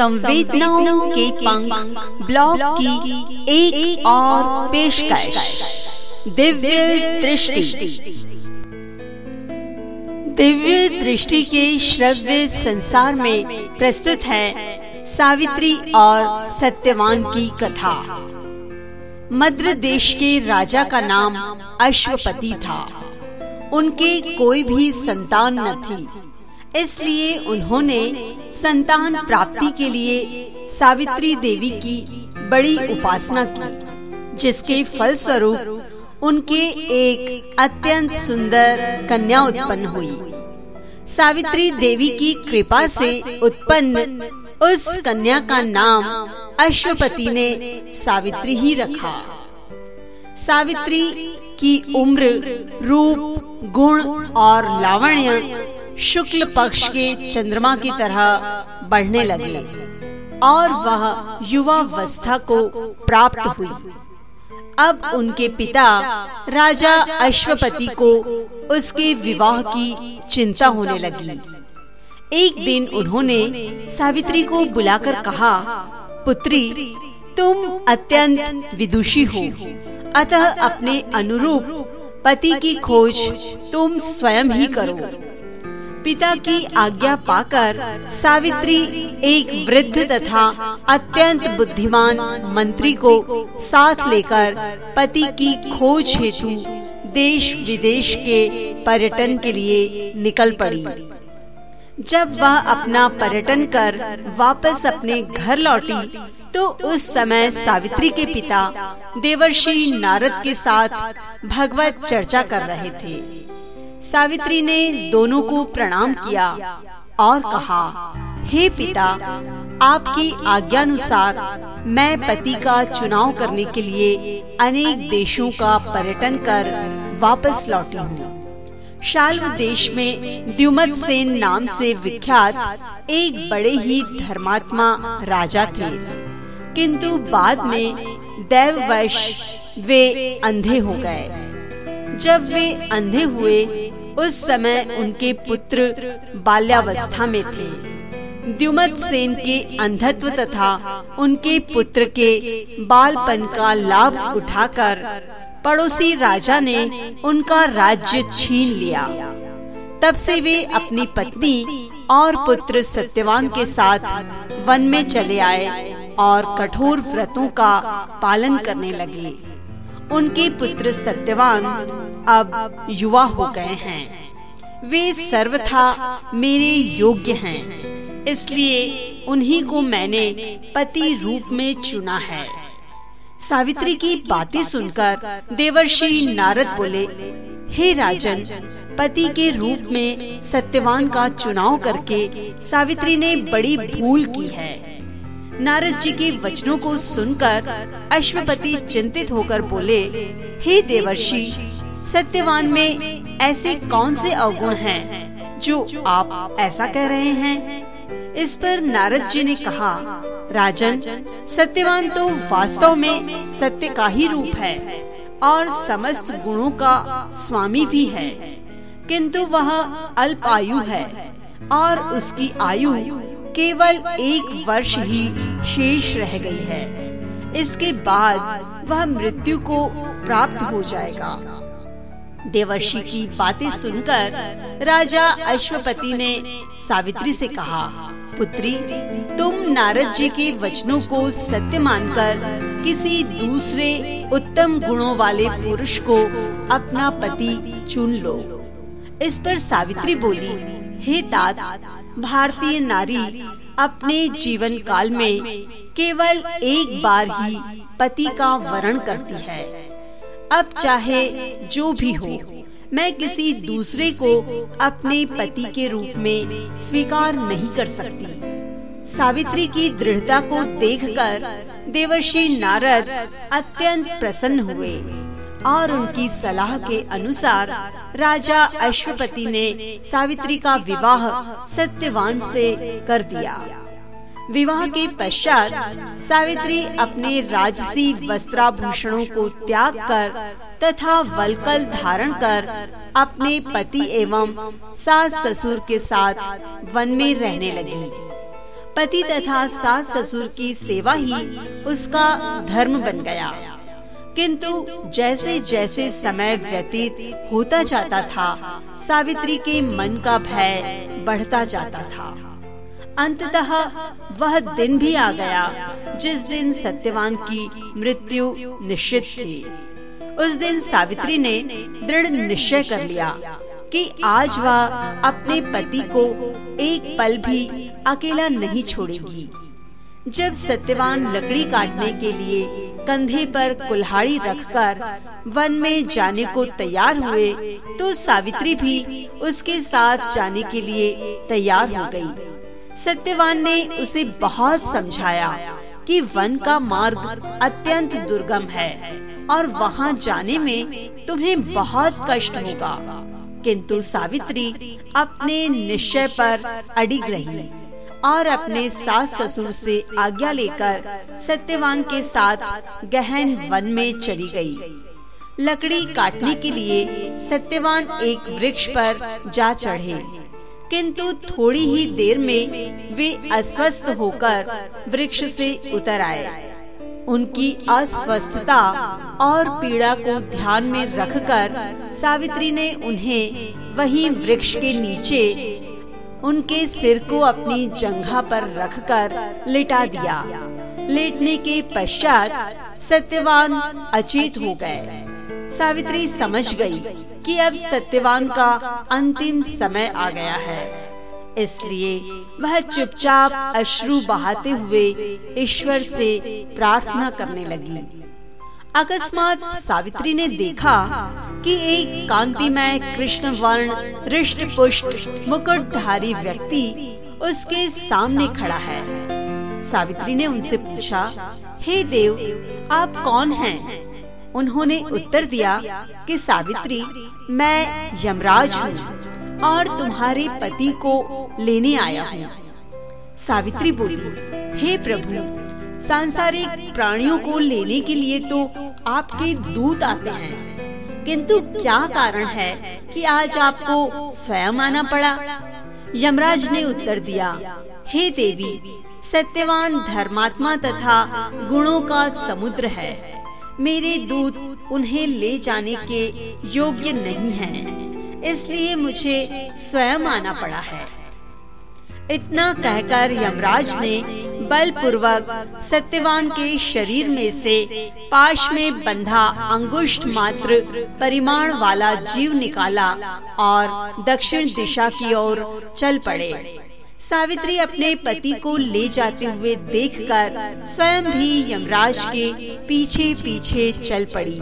संवेदनाओं के पंख ब्लॉग की एक, एक और पेशकश। दिव्य दृष्टि। दिव्य दृष्टि के श्रव्य संसार में प्रस्तुत है सावित्री और सत्यवान की कथा। मद्र देश के राजा का नाम अश्वपति था। उनके कोई भी संतान न थी। इसलिए उन्होंने संतान प्राप्ति के लिए सावित्री देवी की बड़ी उपासना की, जिसके फल स्वरूप उनके एक अत्यंत सुंदर कन्या उत्पन्न हुई। सावित्री देवी की कृपा से उत्पन्न उस कन्या का नाम अश्वपति ने सावित्री ही रखा। सावित्री की उम्र, रूप, गुण और लावण्य शुक्ल पक्ष के चंद्रमा की तरह बढ़ने लगे और वह युवावस्था को प्राप्त हुई। अब उनके पिता राजा अश्वपति को उसके विवाह की चिंता होने लगी। एक दिन उन्होंने सावित्री को बुलाकर कहा, पुत्री, तुम अत्यंत विदुषी हो। अतः अपने अनुरूप पति की खोज तुम स्वयं ही करो। पिता की आज्ञा पाकर सावित्री एक वृद्ध तथा अत्यंत बुद्धिमान मंत्री को साथ लेकर पति की खोज हेतु देश विदेश के पर्यटन के लिए निकल पड़ी। जब वह अपना पर्यटन कर वापस अपने घर लौटी तो उस समय सावित्री के पिता देवर्षि नारद के साथ भगवत चर्चा कर रहे थे। सावित्री ने दोनों को प्रणाम किया और कहा, हे पिता, आपकी आज्ञानुसार मैं पति का चुनाव करने के लिए अनेक देशों का पर्यटन कर वापस लौटी हूँ। शाल्व देश में द्युमत सेन नाम से विख्यात एक बड़े ही धर्मात्मा राजा थे। किंतु बाद में दैववश वे अंधे हो गए। जब वे अंधे हुए उस समय उनके पुत्र बाल्यावस्था में थे। द्युमत सेन के अंधत्व तथा उनके पुत्र के बालपन का लाभ उठाकर पड़ोसी राजा ने उनका राज्य छीन लिया। तब से वे अपनी पत्नी और पुत्र सत्यवान के साथ वन में चले आए और कठोर व्रतों का पालन करने लगे। उनके पुत्र सत्यवान अब युवा हो गए हैं। वे सर्वथा मेरे योग्य हैं, इसलिए उन्हीं को मैंने पति रूप में चुना है। सावित्री की बातें सुनकर देवर्षि नारद बोले, हे राजन, पति के रूप में सत्यवान का चुनाव करके सावित्री ने बड़ी भूल की है। नारद जी के वचनों को सुनकर अश्वपति चिंतित होकर बोले, हे देवर्षि, सत्यवान में ऐसे कौन से अवगुण हैं जो आप ऐसा कह रहे हैं? इस पर नारद जी ने कहा, राजन, सत्यवान तो वास्तव में सत्य का ही रूप है और समस्त गुणों का स्वामी भी है, किंतु वह अल्प आयु है और उसकी आयु केवल एक वर्ष ही शेष रह गई है। इसके बाद वह मृत्यु को प्राप्त हो जाएगा। देवर्षि की बातें सुनकर राजा अश्वपति ने सावित्री से कहा, पुत्री, तुम नारद जी के वचनों को सत्य मानकर किसी दूसरे उत्तम गुणों वाले पुरुष को अपना पति चुन लो। इस पर सावित्री बोली, हे तात भारतीय नारी अपने जीवन काल में केवल एक बार ही पति का वरण करती है। अब चाहे जो भी हो, मैं किसी दूसरे को अपने पति के रूप में स्वीकार नहीं कर सकती। सावित्री की दृढ़ता को देखकर देवर्षि नारद अत्यंत प्रसन्न हुए। और उनकी सलाह के अनुसार राजा अश्वपति ने सावित्री का विवाह सत्यवान से कर दिया। विवाह के पश्चात सावित्री अपने राजसी वस्त्राभूषणों को त्याग कर तथा वलकल धारण कर अपने पति एवं सास ससुर के साथ वन में रहने लगी। पति तथा सास ससुर की सेवा ही उसका धर्म बन गया। किंतु जैसे जैसे समय व्यतीत होता जाता था, सावित्री के मन का भय बढ़ता जाता था। अंततः वह दिन भी आ गया, जिस दिन सत्यवान की मृत्यु निश्चित थी। उस दिन सावित्री ने दृढ़ निश्चय कर लिया कि आज वह अपने पति को एक पल भी अकेला नहीं छोड़ेगी। जब सत्यवान लकड़ी काटने के लिए कंधे पर कुल्हाड़ी रखकर वन में जाने को तैयार हुए तो सावित्री भी उसके साथ जाने के लिए तैयार हो गई। सत्यवान ने उसे बहुत समझाया कि वन का मार्ग अत्यंत दुर्गम है और वहाँ जाने में तुम्हें बहुत कष्ट होगा किंतु सावित्री अपने निश्चय पर अडिग रही और अपने सास ससुर से आज्ञा लेकर सत्यवान के साथ गहन वन में चली गई। लकड़ी काटने के लिए सत्यवान एक वृक्ष पर जा चढ़े किंतु थोड़ी ही देर में वे अस्वस्थ होकर वृक्ष से उतर आए उनकी अस्वस्थता और पीड़ा को ध्यान में रखकर सावित्री ने उन्हें वही वृक्ष के नीचे उनके सिर को अपनी जंघा पर रखकर लिटा दिया। लेटने के पश्चात सत्यवान अचेत हो गए। सावित्री समझ गई कि अब सत्यवान का अंतिम समय आ गया है। इसलिए वह चुपचाप अश्रु बहाते हुए ईश्वर से प्रार्थना करने लगी। अकस्मात सावित्री ने देखा कि एक कांतिमय कृष्ण वर्ण रिष्ट पुष्ट मुकुटधारी व्यक्ति उसके सामने खड़ा है सावित्री ने उनसे पूछा, हे देव, आप कौन हैं? उन्होंने उत्तर दिया कि, सावित्री, मैं यमराज हूँ और तुम्हारे पति को लेने आया हूँ सावित्री बोली, हे प्रभु सांसारिक प्राणियों को लेने के लिए तो आपके दूत आते हैं। किंतु क्या कारण है कि आज आपको स्वयं आना पड़ा? यमराज ने उत्तर दिया हे देवी सत्यवान धर्मात्मा तथा गुणों का समुद्र है। मेरे दूत उन्हें ले जाने के योग्य नहीं हैं, इसलिए मुझे स्वयं आना पड़ा है। इतना कहकर यमराज ने बलपूर्वक सत्यवान के शरीर में से पाश में बंधा अंगुष्ठ मात्र परिमाण वाला जीव निकाला और दक्षिण दिशा की ओर चल पड़े। सावित्री अपने पति को ले जाते हुए देखकर स्वयं भी यमराज के पीछे पीछे चल पड़ी।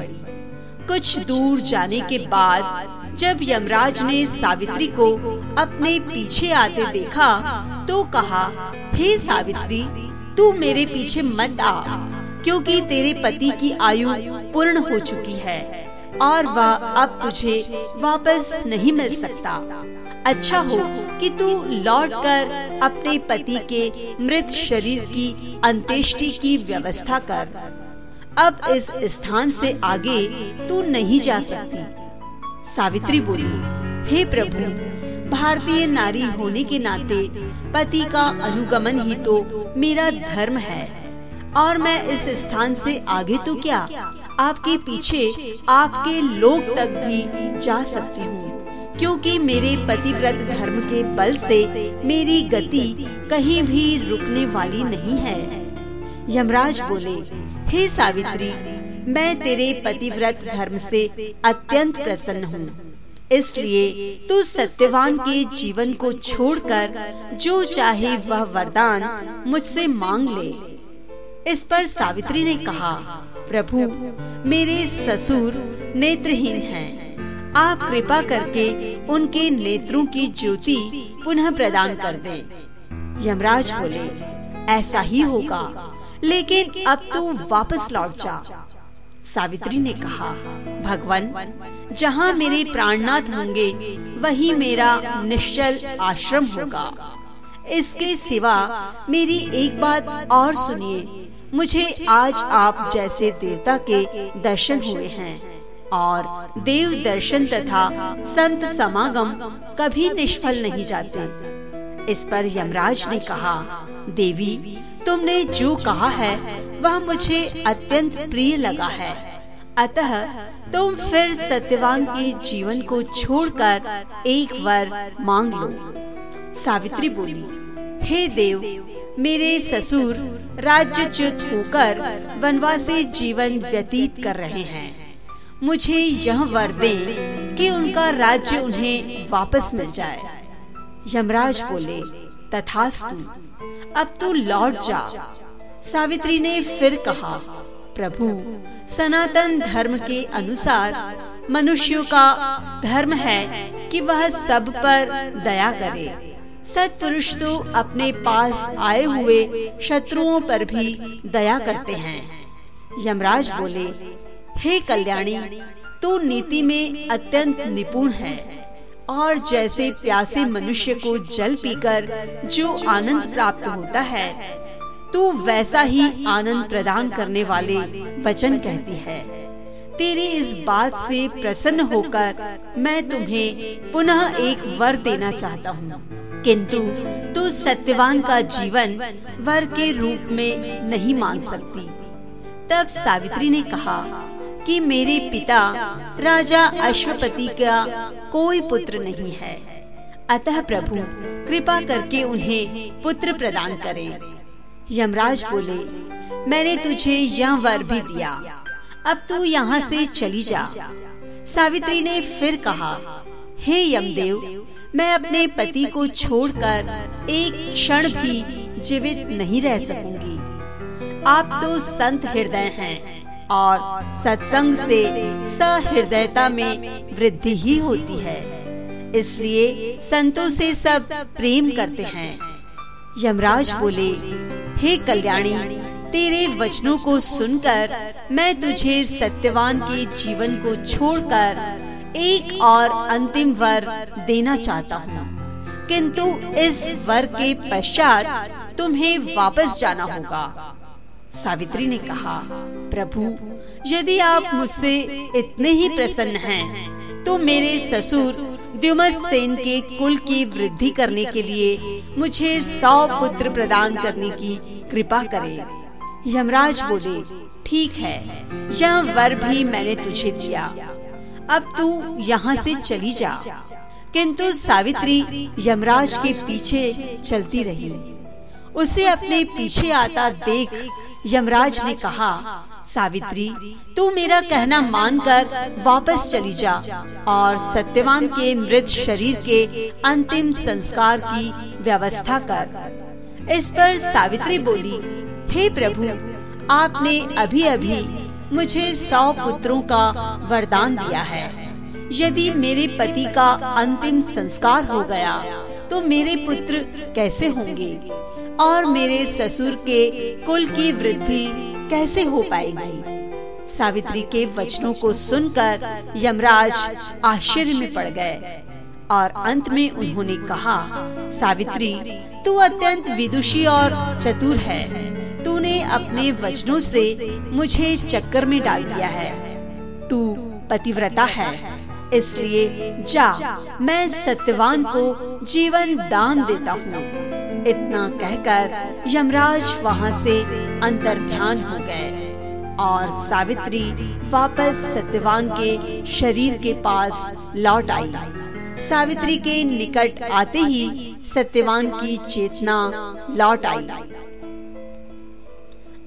कुछ दूर जाने के बाद जब यमराज ने सावित्री को अपने पीछे आते देखा तो कहा, हे सावित्री, तू मेरे पीछे मत आ, क्योंकि तेरे पति की आयु पूर्ण हो चुकी है, और वह अब तुझे वापस नहीं मिल सकता। अच्छा हो कि तू लौटकर अपने पति के मृत शरीर की अंत्येष्टि की व्यवस्था कर। अब इस स्थान से आगे तू नहीं जा सकती। सावित्री बोली, हे प्रभु, भारतीय नारी होने के नाते पति का अनुगमन ही तो मेरा धर्म है। और मैं इस स्थान से आगे तो क्या आपके पीछे आपके लोग तक भी जा सकती हूँ? क्योंकि मेरे पतिव्रत धर्म के बल से मेरी गति कहीं भी रुकने वाली नहीं है। यमराज बोले, हे सावित्री मैं तेरे पतिव्रत धर्म से अत्यंत प्रसन्न हूँ इसलिए तू सत्यवान के जीवन को छोड़कर जो चाहे वह वरदान मुझसे मांग ले इस पर सावित्री ने कहा, प्रभु, मेरे ससुर नेत्रहीन हैं। आप कृपा करके उनके नेत्रों की ज्योति पुनः प्रदान कर दें। यमराज बोले, ऐसा ही होगा लेकिन अब तू वापस लौट जा सावित्री ने कहा भगवान जहाँ मेरे प्राणनाथ होंगे वही मेरा निश्चल आश्रम होगा। इसके सिवा मेरी एक बात और सुनिए। मुझे आज आप जैसे देवता के दर्शन हुए हैं। और देव दर्शन तथा संत समागम कभी निष्फल नहीं जाते। इस पर यमराज ने कहा देवी तुमने जो कहा है वह मुझे अत्यंत प्रिय लगा है। अतः तुम फिर सत्यवान के जीवन को छोड़कर एक वर मांग लो। सावित्री बोली, हे देव, मेरे ससुर राज्यच्युत होकर वनवासी जीवन व्यतीत कर रहे हैं। मुझे यह वर दे कि उनका राज्य उन्हें वापस मिल जाए। यमराज बोले, तथास्तु, अब तू लौट जा। सावित्री ने फिर कहा, प्रभु, सनातन धर्म के अनुसार मनुष्यों का धर्म है कि वह सब पर दया करे। सत्पुरुष तो अपने पास आए हुए शत्रुओं पर भी दया करते हैं। यमराज बोले, हे कल्याणी, तू नीति में अत्यंत निपुण है, और जैसे प्यासे मनुष्य को जल पीकर जो आनंद प्राप्त होता है तू वैसा ही आनंद प्रदान करने वाले वचन कहती है। तेरी इस बात से प्रसन्न होकर मैं तुम्हें पुनः एक वर देना चाहता हूँ। किंतु तू सत्यवान का जीवन वर के रूप में नहीं मांग सकती। तब सावित्री ने कहा कि मेरे पिता राजा अश्वपति का कोई पुत्र नहीं है। अतः प्रभु, कृपा करके उन्हें पुत्र प्रदान करें। यमराज बोले, मैंने तुझे यह वर भी दिया। अब तू यहाँ से चली जा। सावित्री ने फिर कहा, हे यमदेव, मैं अपने पति को छोड़कर एक क्षण भी जीवित नहीं रह सकूँगी। आप तो संत हृदय हैं और सत्संग से सहृदयता में वृद्धि ही होती है। इसलिए संतों से सब प्रेम करते हैं। यमराज बोले हे कल्याणी तेरे वचनों को सुनकर मैं तुझे सत्यवान के जीवन को छोड़कर एक और अंतिम वर देना चाहता हूँ। किंतु इस वर के पश्चात तुम्हें वापस जाना होगा। सावित्री ने कहा प्रभु यदि आप मुझसे इतने ही प्रसन्न हैं, तो मेरे ससुर द्युमत सेन के कुल की वृद्धि करने के लिए मुझे सौ पुत्र प्रदान करने की कृपा करें। यमराज बोले, ठीक है, यह वर भी मैंने तुझे दिया। अब तू यहाँ से चली जा। किंतु सावित्री यमराज के पीछे चलती रही। उसे अपने पीछे आता देख यमराज ने कहा सावित्री, तू मेरा कहना मानकर वापस चली जा और सत्यवान के मृत शरीर के अंतिम संस्कार की व्यवस्था कर। इस पर सावित्री बोली, हे प्रभु, आपने अभी अभी मुझे सौ पुत्रों का वरदान दिया है। यदि मेरे पति का अंतिम संस्कार हो गया तो मेरे पुत्र कैसे होंगे? और मेरे ससुर के कुल की वृद्धि कैसे हो पाएगी? सावित्री के वचनों को सुनकर यमराज आश्चर्य में पड़ गए और अंत में उन्होंने कहा, सावित्री, तू अत्यंत विदुषी और चतुर है। तूने अपने वचनों से मुझे चक्कर में डाल दिया है। तू पतिव्रता है, इसलिए जा, मैं सत्यवान को जीवन दान देता हूँ। इतना कहकर यमराज वहाँ से अंतर ध्यान हो गए और सावित्री वापस सत्यवान के शरीर के पास लौट आई। सावित्री के निकट आते ही सत्यवान की चेतना लौट आई।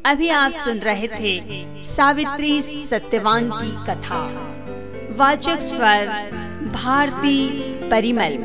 अभी आप सुन रहे थे सावित्री सत्यवान की कथा। वाचक स्वर, भारती परिमल।